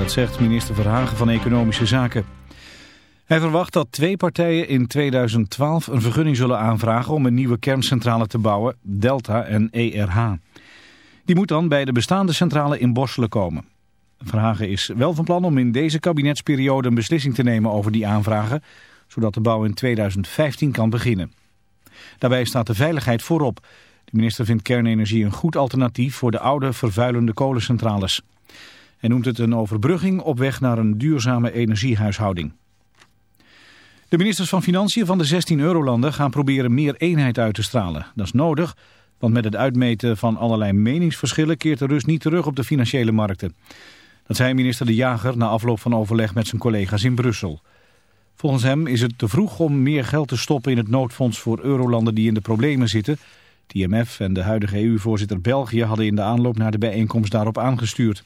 Dat zegt minister Verhagen van Economische Zaken. Hij verwacht dat twee partijen in 2012 een vergunning zullen aanvragen om een nieuwe kerncentrale te bouwen, Delta en ERH. Die moet dan bij de bestaande centrale in Borselen komen. Verhagen is wel van plan om in deze kabinetsperiode een beslissing te nemen over die aanvragen, zodat de bouw in 2015 kan beginnen. Daarbij staat de veiligheid voorop. De minister vindt kernenergie een goed alternatief voor de oude vervuilende kolencentrales. Hij noemt het een overbrugging op weg naar een duurzame energiehuishouding. De ministers van Financiën van de 16 eurolanden gaan proberen meer eenheid uit te stralen. Dat is nodig, want met het uitmeten van allerlei meningsverschillen keert de rust niet terug op de financiële markten. Dat zei minister De Jager na afloop van overleg met zijn collega's in Brussel. Volgens hem is het te vroeg om meer geld te stoppen in het noodfonds voor eurolanden die in de problemen zitten. Het IMF en de huidige EU-voorzitter België hadden in de aanloop naar de bijeenkomst daarop aangestuurd.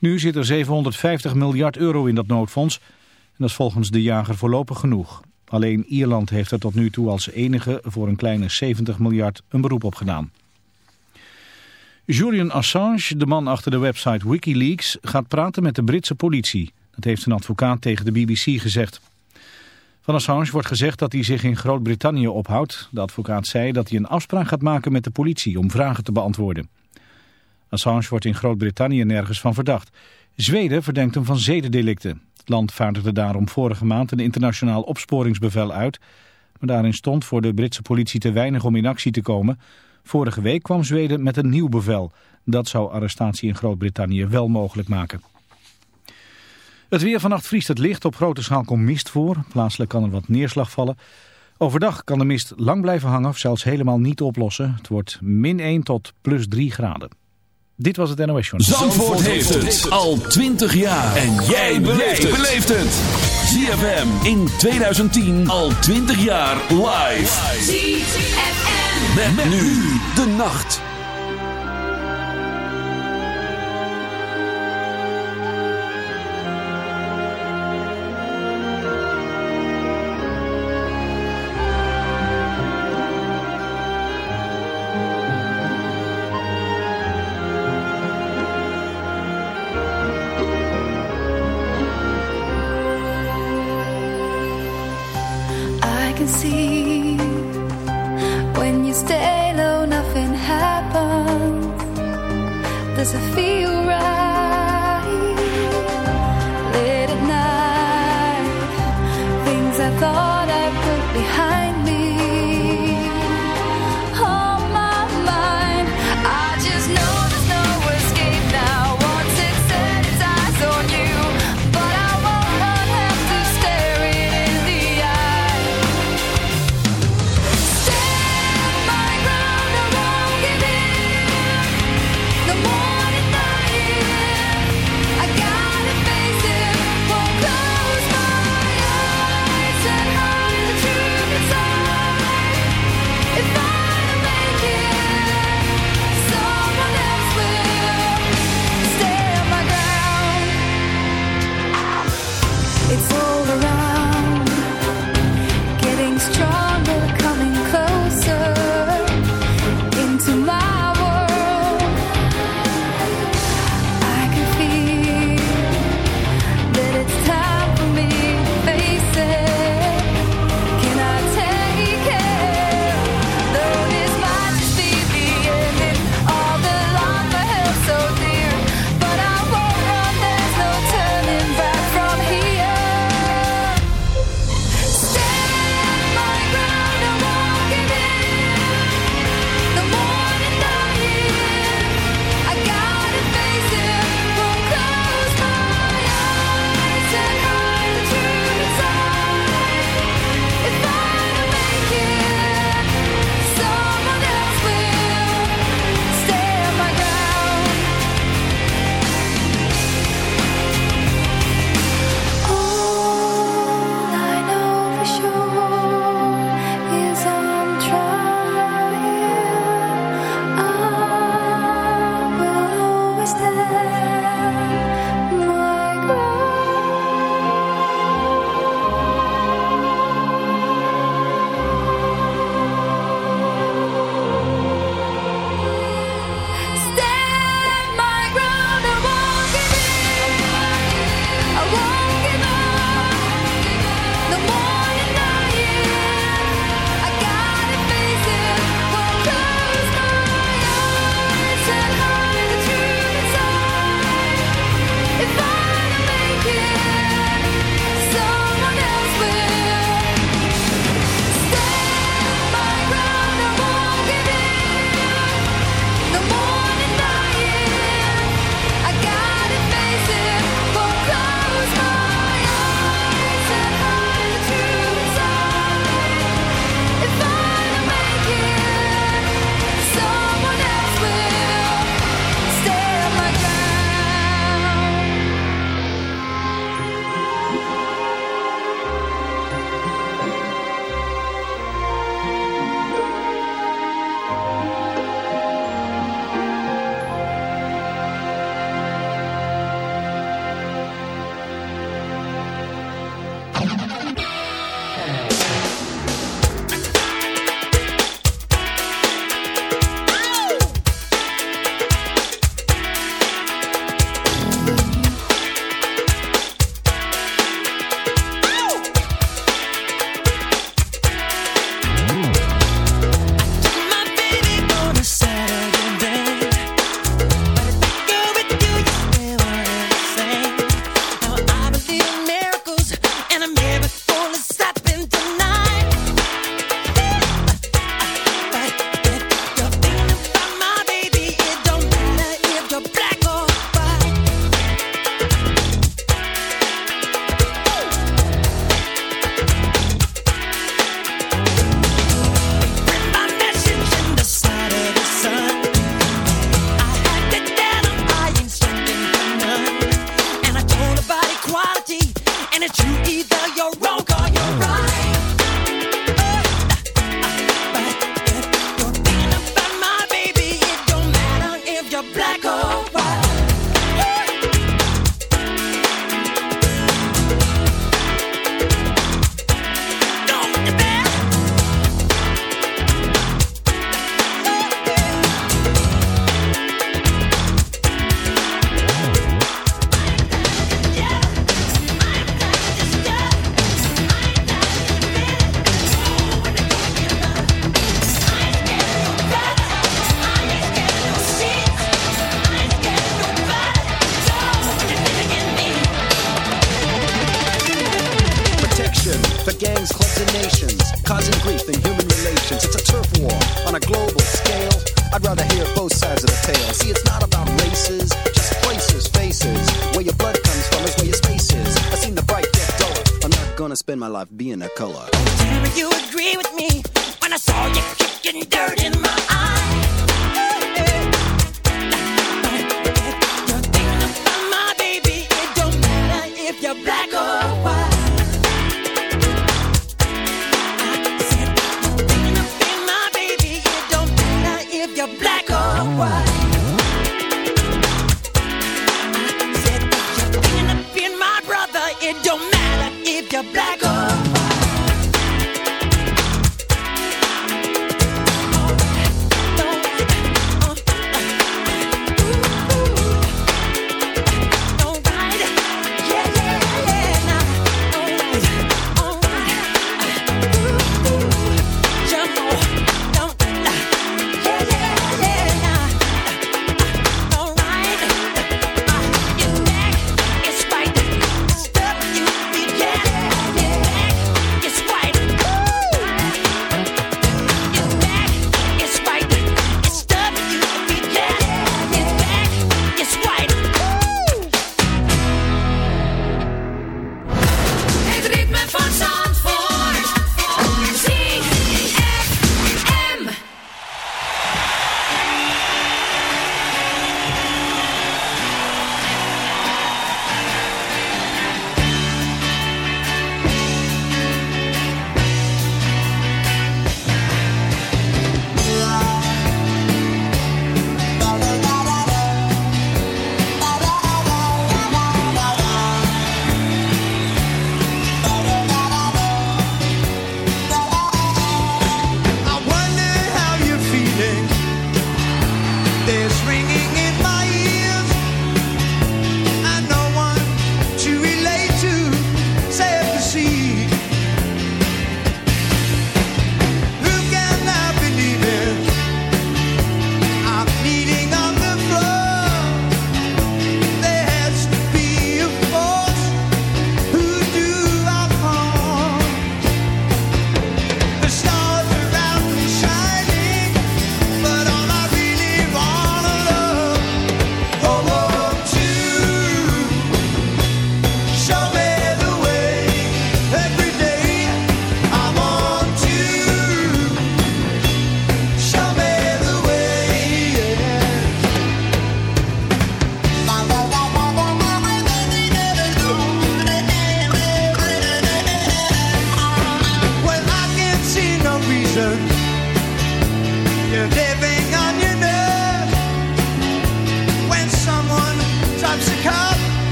Nu zit er 750 miljard euro in dat noodfonds en dat is volgens De Jager voorlopig genoeg. Alleen Ierland heeft er tot nu toe als enige voor een kleine 70 miljard een beroep op gedaan. Julian Assange, de man achter de website Wikileaks, gaat praten met de Britse politie. Dat heeft een advocaat tegen de BBC gezegd. Van Assange wordt gezegd dat hij zich in Groot-Brittannië ophoudt. De advocaat zei dat hij een afspraak gaat maken met de politie om vragen te beantwoorden. Assange wordt in Groot-Brittannië nergens van verdacht. Zweden verdenkt hem van zedendelicten. Het land vaardigde daarom vorige maand een internationaal opsporingsbevel uit. Maar daarin stond voor de Britse politie te weinig om in actie te komen. Vorige week kwam Zweden met een nieuw bevel. Dat zou arrestatie in Groot-Brittannië wel mogelijk maken. Het weer vannacht vriest het licht. Op grote schaal komt mist voor. Plaatselijk kan er wat neerslag vallen. Overdag kan de mist lang blijven hangen of zelfs helemaal niet oplossen. Het wordt min 1 tot plus 3 graden. Dit was het NOS Journal. Zandvoort, Zandvoort heeft het al 20 jaar. En jij beleeft het. ZFM in 2010 al 20 jaar live. ZFM. Met, nu de nacht.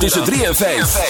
Tussen 3 en 5.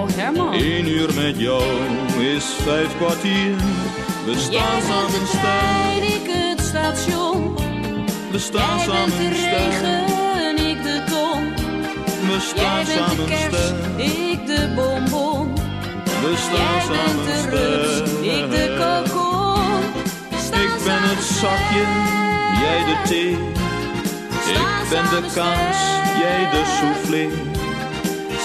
Oh Herman. Eén uur met jou is vijf kwartier. We staan samen bent de trein, ik het station. we staan Jij bent samen de sterk. regen, ik de ton. We Jij staan bent de samen kers, sterk, ik de bonbon. we staan Jij bent samen de rups, ik de kokon. Staan Ik ben het samen zakje, jij de thee. Ik ben de kaas, jij de soufflé.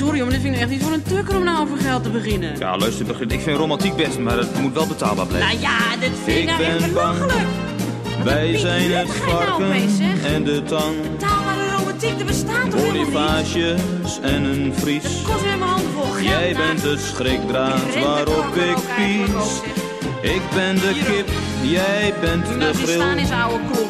Sorry, maar dit vind ik echt niet voor een tukker om nou over geld te beginnen. Ja, luister, begin- ik vind romantiek best, maar het moet wel betaalbaar blijven. Nou ja, dit vind ik, Ik nou echt belachelijk. Wij zijn het nou varken en de tang. Betaalbare romantiek, er bestaat toch? Bonifages en een vries. Het kost weer mijn handen vol geld. Jij nou. bent de schrikdraad waarop ik pies. Ik ben de kip, jij bent de nou eens staan is oude koffie.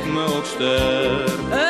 Leek me ook sterk.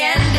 end.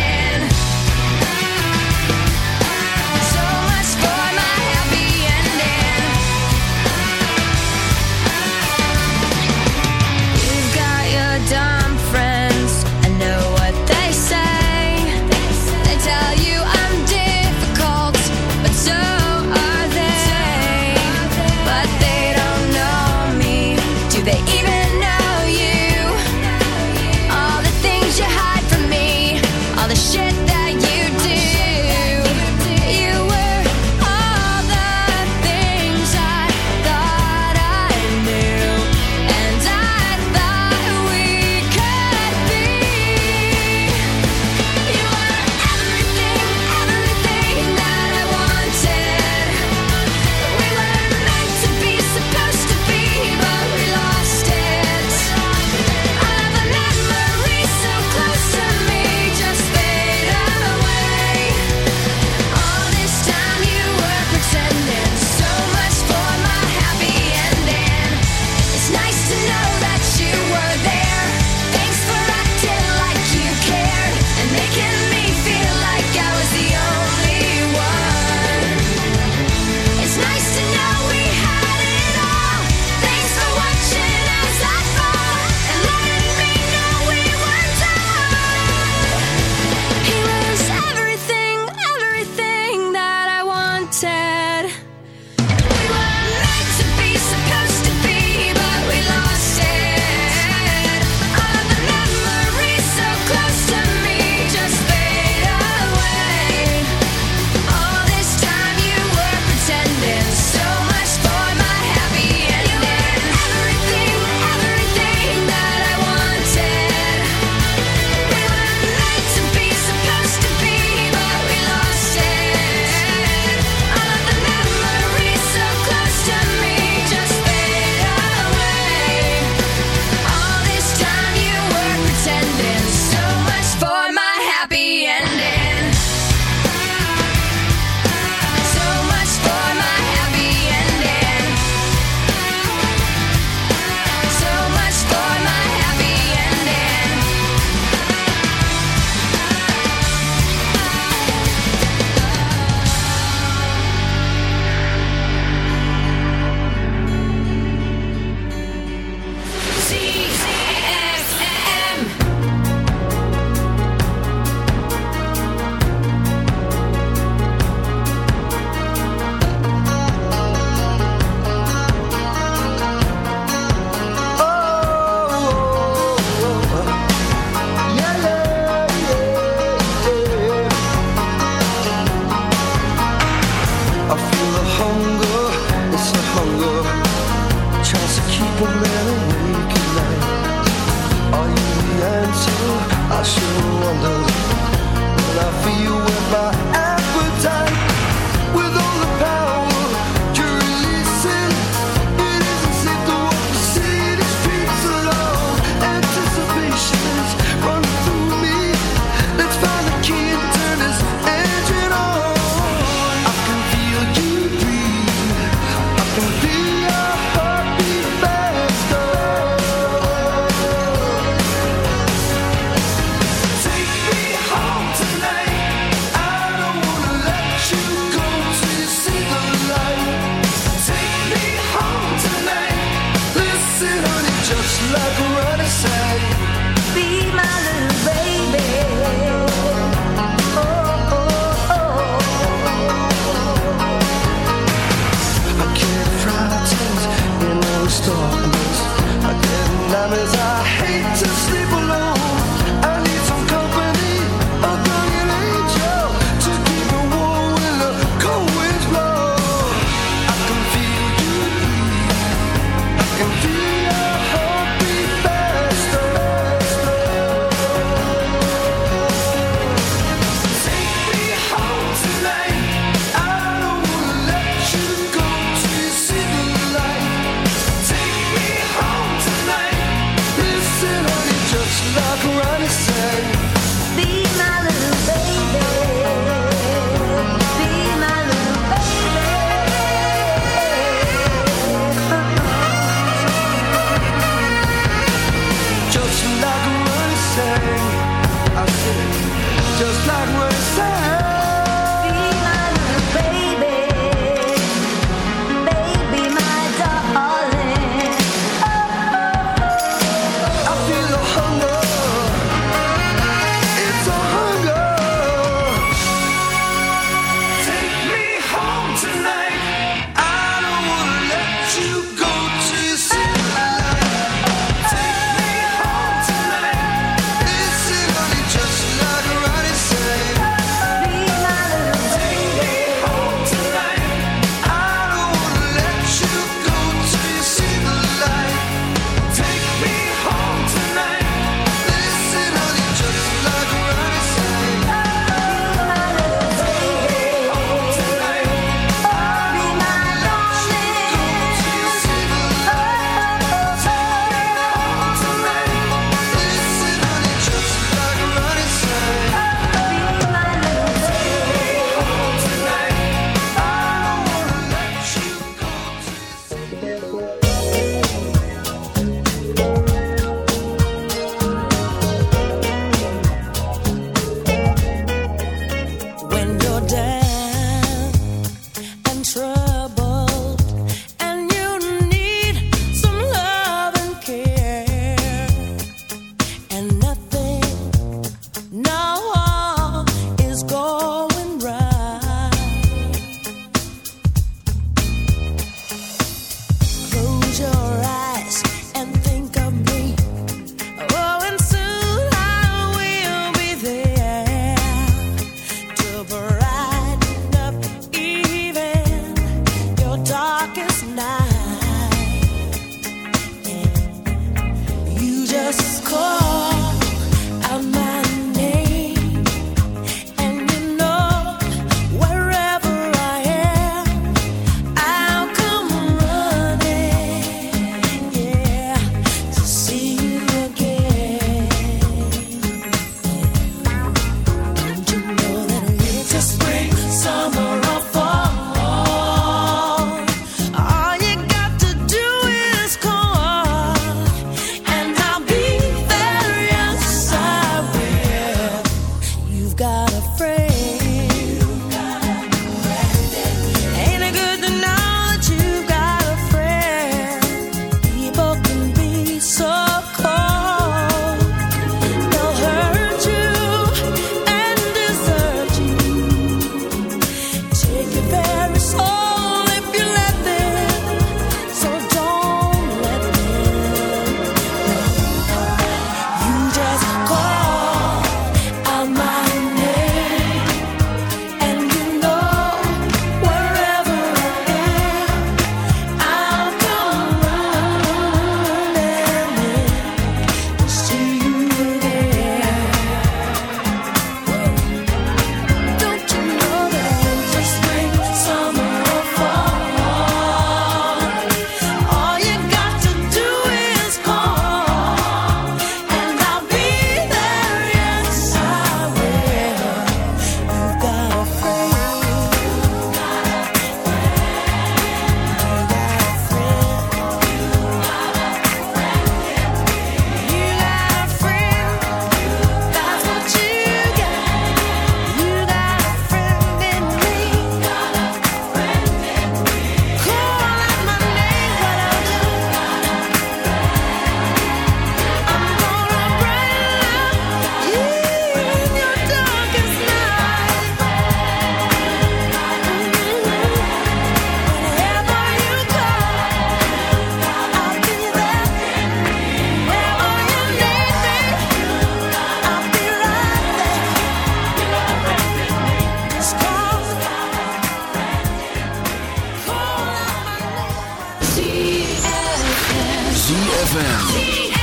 ZFM.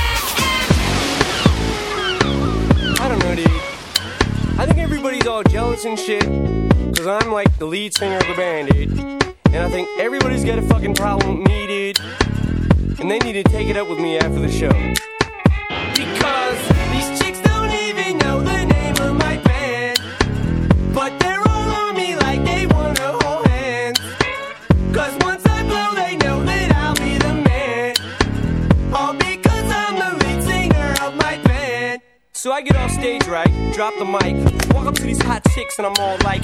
I don't know, dude. I think everybody's all jealous and shit. Cause I'm like the lead singer of the band, dude. And I think everybody's got a fucking problem with me, dude. And they need to take it up with me after the show. Because these chicks don't even know the name of my band. But they're So I get off stage right, drop the mic, walk up to these hot chicks, and I'm all like,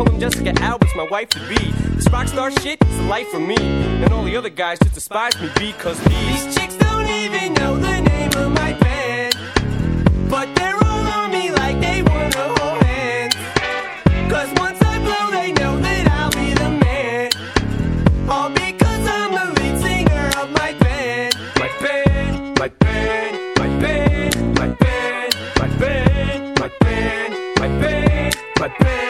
Told him Jessica Albert's my wife to be. This rock star shit is the life for me. And all the other guys just despise me because these, these chicks don't even know the name of my band. But they're all on me like they wanna hold hands. Once I blow, they know that I'll be the man. All because I'm the lead singer of. My band, my band, my band, my band, my band, my band, my band, my band. My band.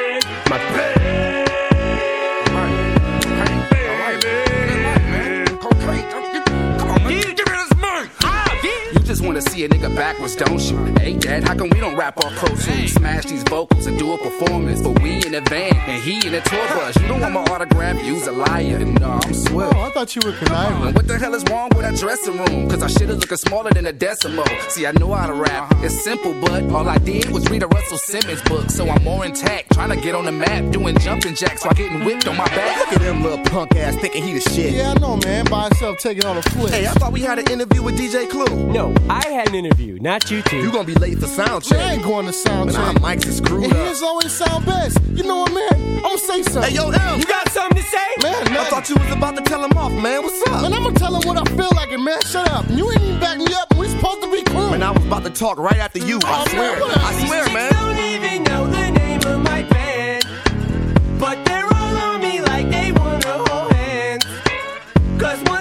Just wanna see a nigga backwards, don't you? Hey, Dad, how come we don't rap off Pro Tools? Smash these vocals and do a performance. But we in a van and he in a tour bus. You don't want my autograph, you's a liar. No, I'm swift. Oh, I thought you were conniving. What the hell is wrong with that dressing room? Cause I should've looking smaller than a decimal. See, I know how to rap. Uh-huh. It's simple, but all I did was read a Russell Simmons book. So I'm more intact, trying to get on the map, doing jumping jacks while getting whipped on my back. Look at him little punk ass thinking he the shit. Yeah, I know, man. By himself taking on a flip. Hey, I thought we had an interview with DJ Clue. No, I had an interview, not you two. You gonna be late for sound check. I ain't going to sound Man, check. our mics is screwed And up. his always sound best. You know what, man? I'm gonna say something. Hey, yo, M. You got something to say? man, man. I thought you was about to tell him off, man. What's up? Man, I'm gonna tell him what I feel like, and man, shut up. You ain't even back me up. We supposed to be cool. Man, I was about to talk right after you. I Oh, swear. man, what I swear, man. chicks don't even know the name of my band. But they're all on me like they wanna hold hands. Cause once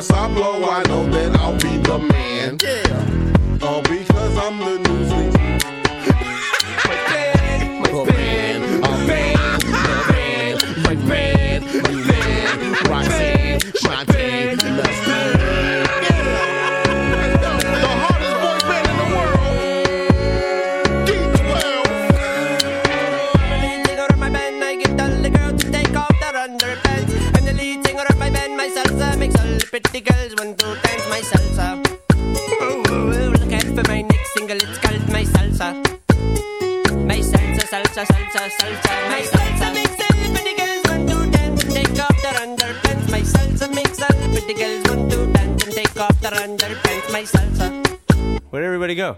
once I blow, I know that I'll be the man. Yeah. All because I'm the salsa. My salsa makes pretty girls want to dance and take off their underpants. My salsa makes pretty girls want to dance and take off their underpants. My salsa. Where'd everybody go?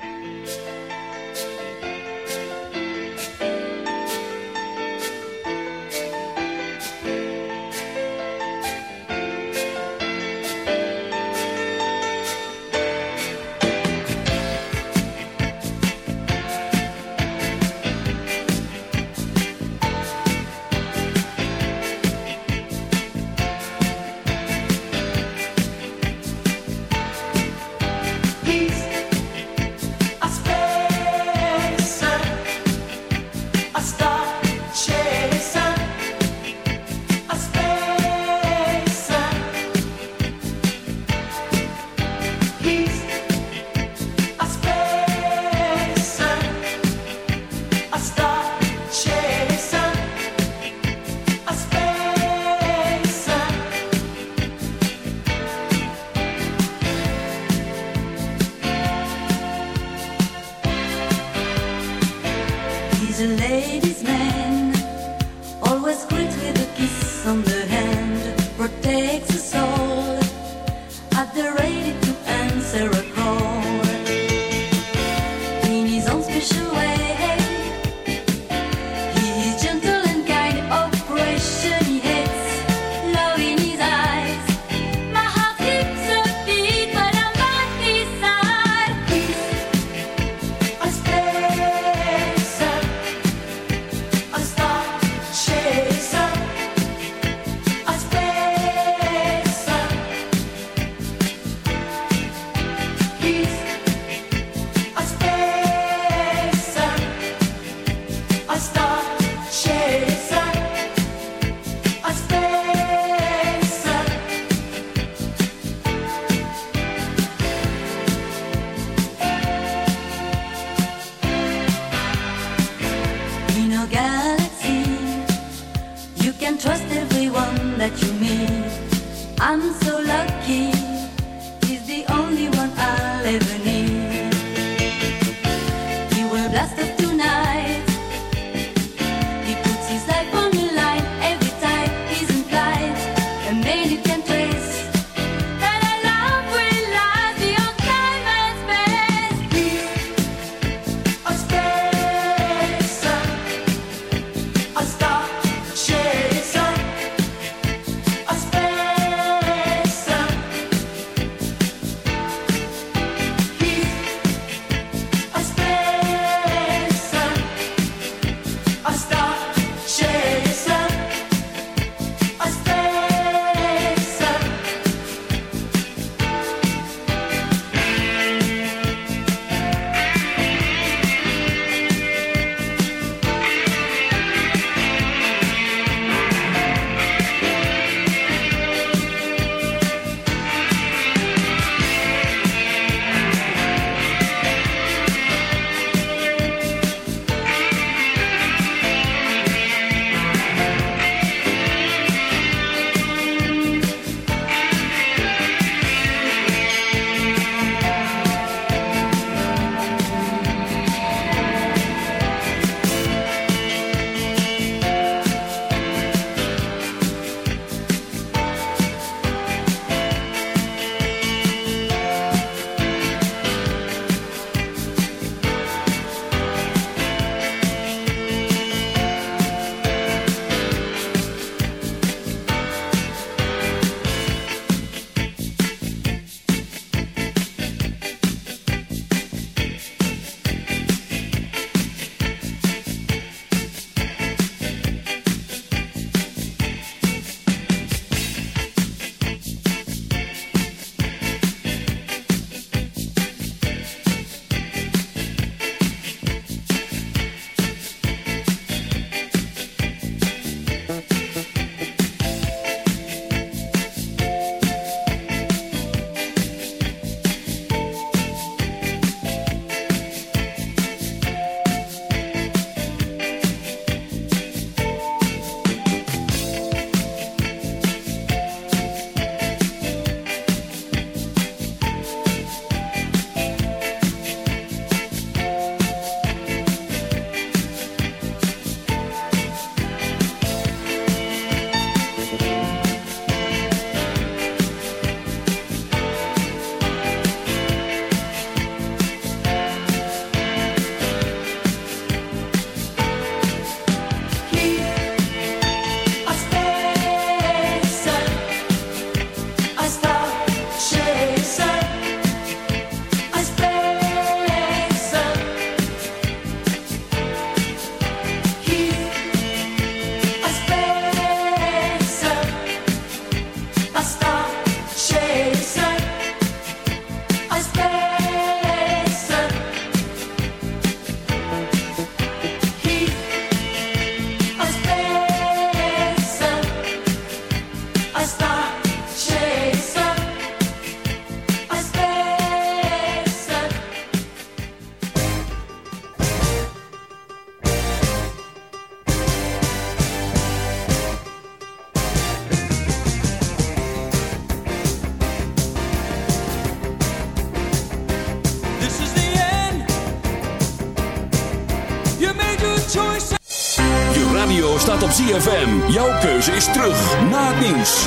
ZFM. Jouw keuze is terug na het nieuws.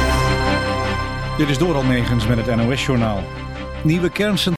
Dit is Doral Negens met het NOS-journaal. Nieuwe kerncentrale.